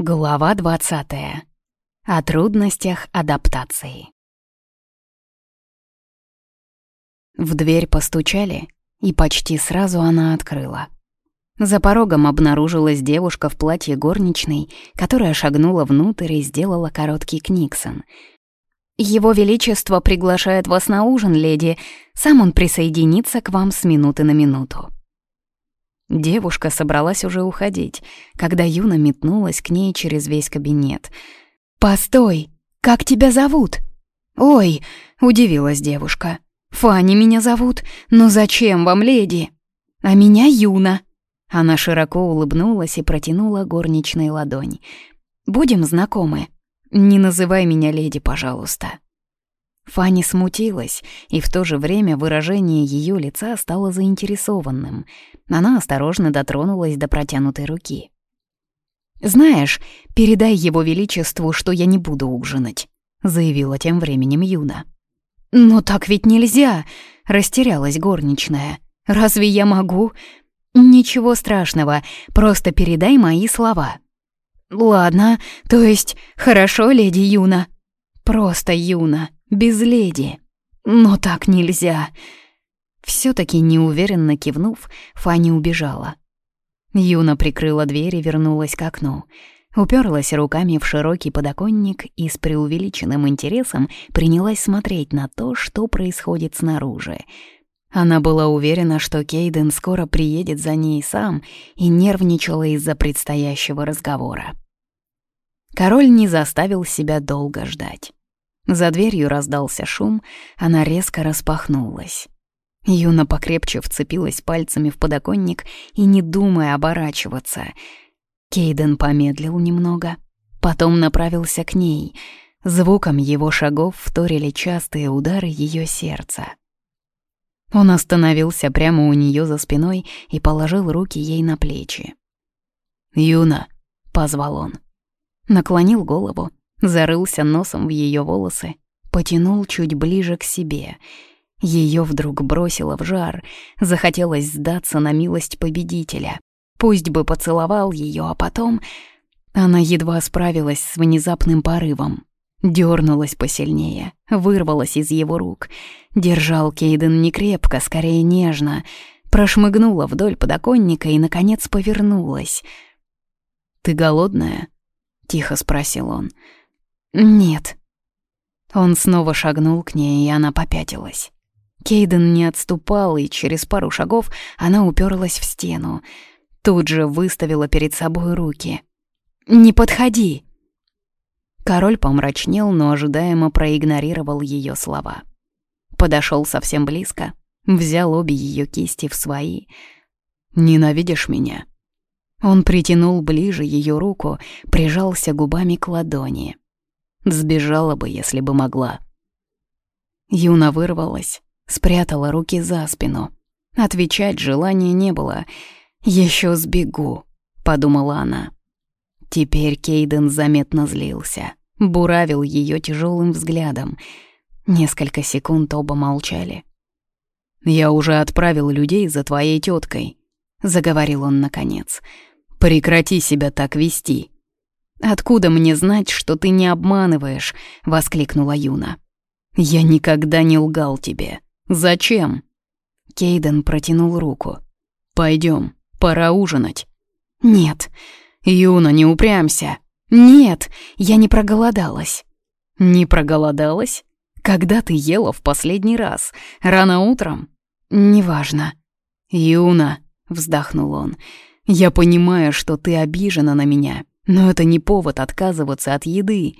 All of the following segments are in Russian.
Глава 20. О трудностях адаптации. В дверь постучали, и почти сразу она открыла. За порогом обнаружилась девушка в платье горничной, которая шагнула внутрь и сделала короткий книксон. «Его Величество приглашает вас на ужин, леди. Сам он присоединится к вам с минуты на минуту». Девушка собралась уже уходить, когда Юна метнулась к ней через весь кабинет. «Постой! Как тебя зовут?» «Ой!» — удивилась девушка. «Фанни меня зовут. Но зачем вам, леди?» «А меня Юна». Она широко улыбнулась и протянула горничной ладонь. «Будем знакомы. Не называй меня леди, пожалуйста». Фанни смутилась, и в то же время выражение ее лица стало заинтересованным. Она осторожно дотронулась до протянутой руки. «Знаешь, передай его величеству, что я не буду ужинать», — заявила тем временем Юна. «Но так ведь нельзя!» — растерялась горничная. «Разве я могу?» «Ничего страшного, просто передай мои слова». «Ладно, то есть, хорошо, леди Юна?» «Просто Юна», без леди. Но так нельзя. все таки неуверенно кивнув, Фанни убежала. Юна прикрыла дверь и вернулась к окну. Уперлась руками в широкий подоконник и с преувеличенным интересом принялась смотреть на то, что происходит снаружи. Она была уверена, что Кейден скоро приедет за ней сам и нервничала из-за предстоящего разговора. Король не заставил себя долго ждать. За дверью раздался шум, она резко распахнулась. Юна покрепче вцепилась пальцами в подоконник и, не думая оборачиваться, Кейден помедлил немного, потом направился к ней. Звуком его шагов вторили частые удары ее сердца. Он остановился прямо у нее за спиной и положил руки ей на плечи. «Юна», — позвал он. Наклонил голову, зарылся носом в ее волосы, потянул чуть ближе к себе. Ее вдруг бросило в жар, захотелось сдаться на милость победителя. Пусть бы поцеловал ее, а потом... Она едва справилась с внезапным порывом. Дёрнулась посильнее, вырвалась из его рук. Держал Кейден не крепко, скорее нежно. Прошмыгнула вдоль подоконника и, наконец, повернулась. «Ты голодная?» — тихо спросил он. «Нет». Он снова шагнул к ней, и она попятилась. Кейден не отступал, и через пару шагов она уперлась в стену. Тут же выставила перед собой руки. «Не подходи!» Король помрачнел, но ожидаемо проигнорировал ее слова. Подошел совсем близко, взял обе ее кисти в свои. «Ненавидишь меня?» Он притянул ближе ее руку, прижался губами к ладони. Сбежала бы, если бы могла. Юна вырвалась, спрятала руки за спину. Отвечать желания не было. Еще сбегу», — подумала она. Теперь Кейден заметно злился, буравил ее тяжелым взглядом. Несколько секунд оба молчали. «Я уже отправил людей за твоей теткой, заговорил он наконец. «Прекрати себя так вести. «Откуда мне знать, что ты не обманываешь?» — воскликнула Юна. «Я никогда не лгал тебе. Зачем?» Кейден протянул руку. Пойдем, пора ужинать». «Нет». «Юна, не упрямся». «Нет, я не проголодалась». «Не проголодалась? Когда ты ела в последний раз? Рано утром?» «Неважно». «Юна», — вздохнул он, — «я понимаю, что ты обижена на меня, но это не повод отказываться от еды.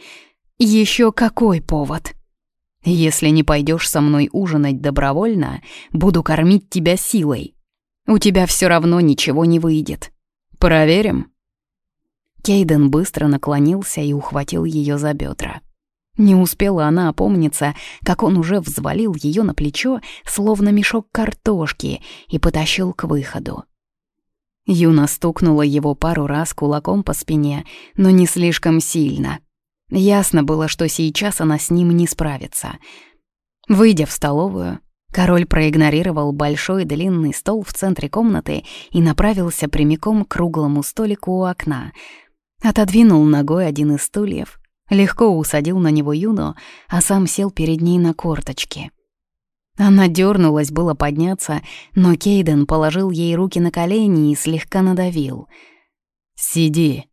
Еще какой повод? Если не пойдешь со мной ужинать добровольно, буду кормить тебя силой. У тебя все равно ничего не выйдет. Проверим?» Кейден быстро наклонился и ухватил ее за бедра. Не успела она опомниться, как он уже взвалил ее на плечо, словно мешок картошки, и потащил к выходу. Юна стукнула его пару раз кулаком по спине, но не слишком сильно. Ясно было, что сейчас она с ним не справится. Выйдя в столовую, король проигнорировал большой длинный стол в центре комнаты и направился прямиком к круглому столику у окна. Отодвинул ногой один из стульев, легко усадил на него Юно, а сам сел перед ней на корточки. Она дернулась было подняться, но Кейден положил ей руки на колени и слегка надавил. «Сиди».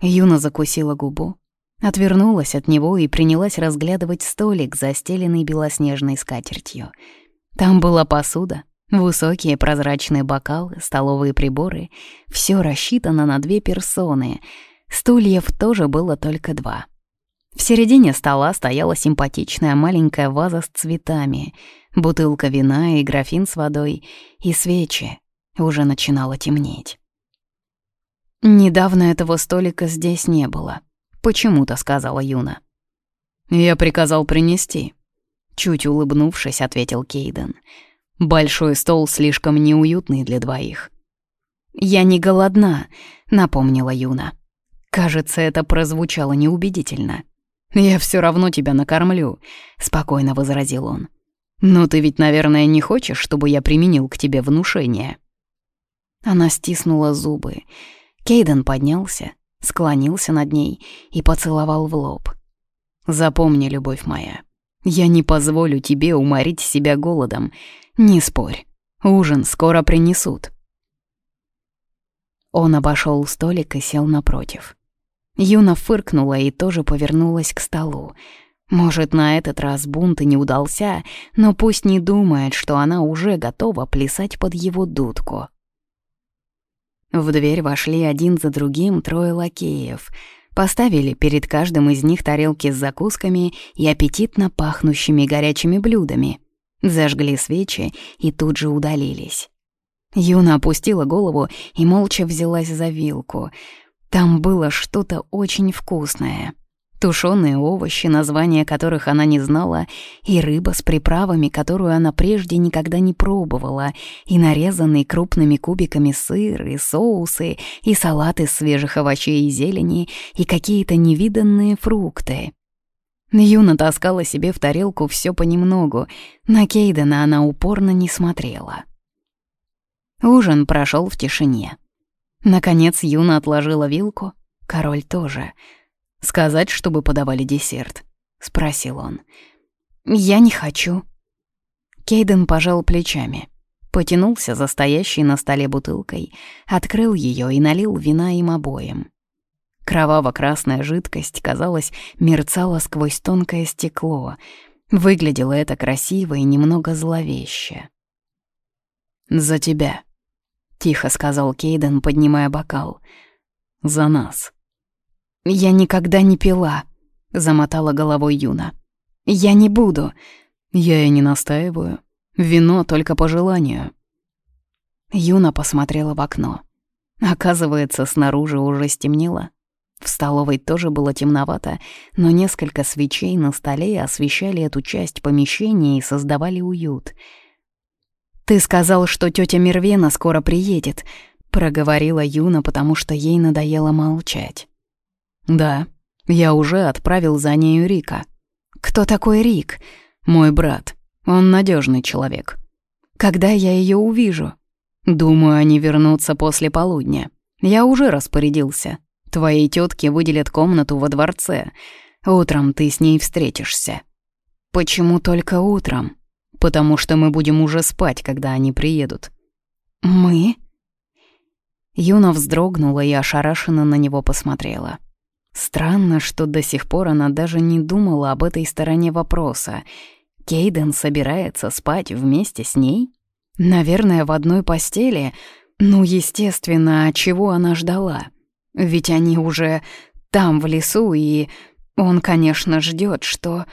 Юна закусила губу, отвернулась от него и принялась разглядывать столик, застеленный белоснежной скатертью. Там была посуда, высокие прозрачные бокалы, столовые приборы. Все рассчитано на две персоны. Стульев тоже было только два. В середине стола стояла симпатичная маленькая ваза с цветами, бутылка вина и графин с водой, и свечи. Уже начинало темнеть. «Недавно этого столика здесь не было», — почему-то сказала Юна. «Я приказал принести», — чуть улыбнувшись, ответил Кейден. «Большой стол слишком неуютный для двоих». «Я не голодна», — напомнила Юна. Кажется, это прозвучало неубедительно. «Я все равно тебя накормлю», — спокойно возразил он. «Но ты ведь, наверное, не хочешь, чтобы я применил к тебе внушение?» Она стиснула зубы. Кейден поднялся, склонился над ней и поцеловал в лоб. «Запомни, любовь моя, я не позволю тебе уморить себя голодом. Не спорь, ужин скоро принесут». Он обошел столик и сел напротив. Юна фыркнула и тоже повернулась к столу. Может, на этот раз бунт и не удался, но пусть не думает, что она уже готова плясать под его дудку. В дверь вошли один за другим трое лакеев. Поставили перед каждым из них тарелки с закусками и аппетитно пахнущими горячими блюдами. Зажгли свечи и тут же удалились. Юна опустила голову и молча взялась за вилку — там было что-то очень вкусное. Тушеные овощи, названия которых она не знала, и рыба с приправами, которую она прежде никогда не пробовала, и нарезанный крупными кубиками сыр, и соусы, и салат из свежих овощей и зелени, и какие-то невиданные фрукты. Юна таскала себе в тарелку все понемногу, на Кейдена она упорно не смотрела. Ужин прошел в тишине. Наконец Юна отложила вилку, король тоже. «Сказать, чтобы подавали десерт?» — спросил он. «Я не хочу». Кейден пожал плечами, потянулся за стоящей на столе бутылкой, открыл ее и налил вина им обоим. Кроваво-красная жидкость, казалось, мерцала сквозь тонкое стекло. Выглядело это красиво и немного зловеще. «За тебя», — тихо сказал Кейден, поднимая бокал. «За нас». «Я никогда не пила», — замотала головой Юна. «Я не буду». «Я и не настаиваю. Вино только по желанию». Юна посмотрела в окно. Оказывается, снаружи уже стемнело. В столовой тоже было темновато, но несколько свечей на столе освещали эту часть помещения и создавали уют — «Ты сказал, что тетя Мервена скоро приедет», — проговорила Юна, потому что ей надоело молчать. «Да, я уже отправил за нею Рика». «Кто такой Рик?» «Мой брат. Он надежный человек». «Когда я ее увижу?» «Думаю, они вернутся после полудня. Я уже распорядился. Твоей тетке выделят комнату во дворце. Утром ты с ней встретишься». «Почему только утром?» Потому что мы будем уже спать, когда они приедут». «Мы?» Юна вздрогнула и ошарашенно на него посмотрела. Странно, что до сих пор она даже не думала об этой стороне вопроса. Кейден собирается спать вместе с ней? Наверное, в одной постели? Ну, естественно, а чего она ждала? Ведь они уже там, в лесу, и он, конечно, ждет, что...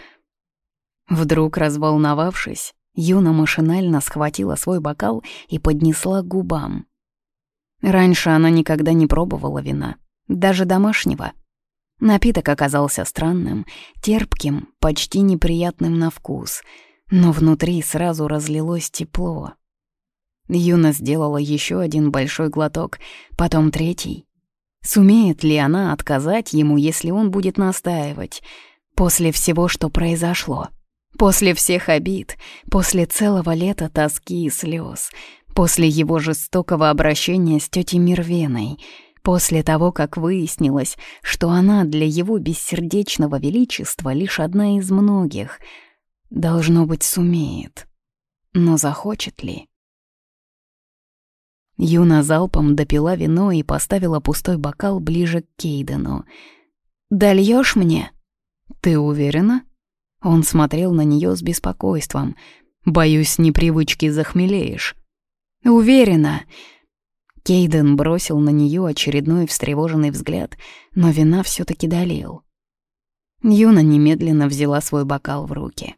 Вдруг, разволновавшись, Юна машинально схватила свой бокал и поднесла к губам. Раньше она никогда не пробовала вина, даже домашнего. Напиток оказался странным, терпким, почти неприятным на вкус, но внутри сразу разлилось тепло. Юна сделала еще один большой глоток, потом третий. Сумеет ли она отказать ему, если он будет настаивать, после всего, что произошло? После всех обид, после целого лета тоски и слез, после его жестокого обращения с тетей Мирвеной, После того, как выяснилось, что она для его бессердечного величества лишь одна из многих, должно быть, сумеет. Но захочет ли? Юна залпом допила вино и поставила пустой бокал ближе к Кейдену. «Дольёшь мне?» «Ты уверена?» Он смотрел на нее с беспокойством. «Боюсь, непривычки захмелеешь». «Уверена». Кейден бросил на нее очередной встревоженный взгляд, но вина все таки долил. Юна немедленно взяла свой бокал в руки.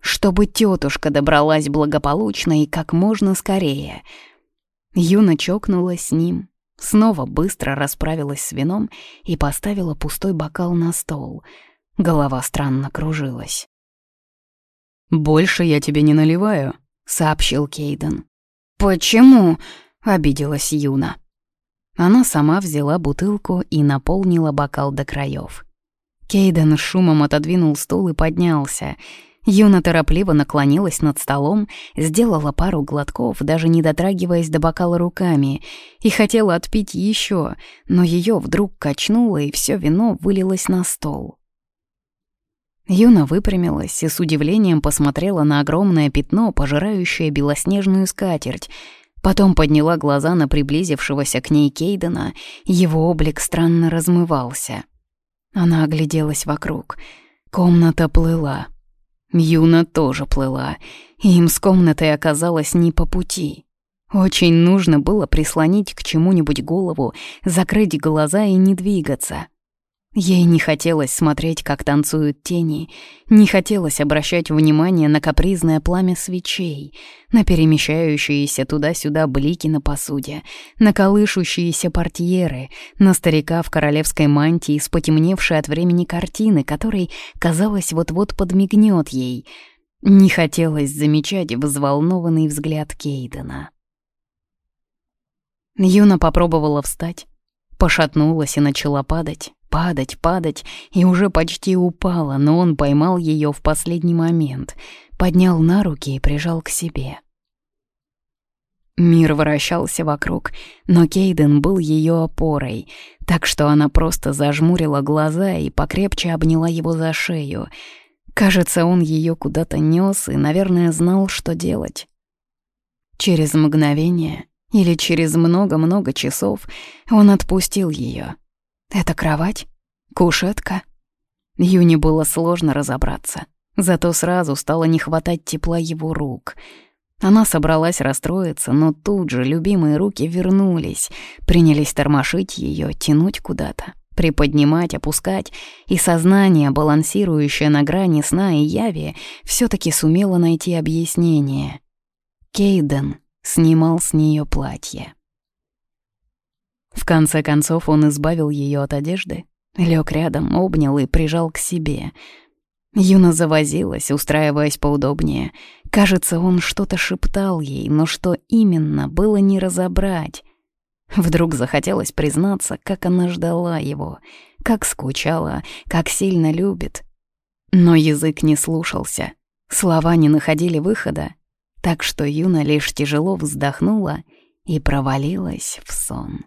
«Чтобы тетушка добралась благополучно и как можно скорее», Юна чокнулась с ним, снова быстро расправилась с вином и поставила пустой бокал на стол. Голова странно кружилась. «Больше я тебе не наливаю», — сообщил Кейден. «Почему?» — обиделась Юна. Она сама взяла бутылку и наполнила бокал до краев. Кейден шумом отодвинул стул и поднялся — Юна торопливо наклонилась над столом, сделала пару глотков, даже не дотрагиваясь до бокала руками, и хотела отпить еще, но ее вдруг качнуло, и все вино вылилось на стол. Юна выпрямилась и с удивлением посмотрела на огромное пятно, пожирающее белоснежную скатерть. Потом подняла глаза на приблизившегося к ней Кейдена, его облик странно размывался. Она огляделась вокруг. Комната плыла. Юна тоже плыла, и им с комнатой оказалось не по пути. Очень нужно было прислонить к чему-нибудь голову, закрыть глаза и не двигаться. Ей не хотелось смотреть, как танцуют тени, не хотелось обращать внимание на капризное пламя свечей, на перемещающиеся туда-сюда блики на посуде, на колышущиеся портьеры, на старика в королевской мантии с потемневшей от времени картины, который, казалось, вот-вот подмигнет ей. Не хотелось замечать взволнованный взгляд Кейдена. Юна попробовала встать, пошатнулась и начала падать падать, падать, и уже почти упала, но он поймал ее в последний момент, поднял на руки и прижал к себе. Мир вращался вокруг, но Кейден был ее опорой, так что она просто зажмурила глаза и покрепче обняла его за шею. Кажется, он ее куда-то нес и, наверное, знал, что делать. Через мгновение или через много-много часов он отпустил ее. Это кровать? Кушетка? Юне было сложно разобраться, зато сразу стало не хватать тепла его рук. Она собралась расстроиться, но тут же любимые руки вернулись, принялись тормошить ее, тянуть куда-то, приподнимать, опускать, и сознание, балансирующее на грани сна и яви, все таки сумело найти объяснение. Кейден снимал с нее платье. В конце концов он избавил ее от одежды, лег рядом, обнял и прижал к себе. Юна завозилась, устраиваясь поудобнее. Кажется, он что-то шептал ей, но что именно, было не разобрать. Вдруг захотелось признаться, как она ждала его, как скучала, как сильно любит. Но язык не слушался, слова не находили выхода, так что Юна лишь тяжело вздохнула и провалилась в сон.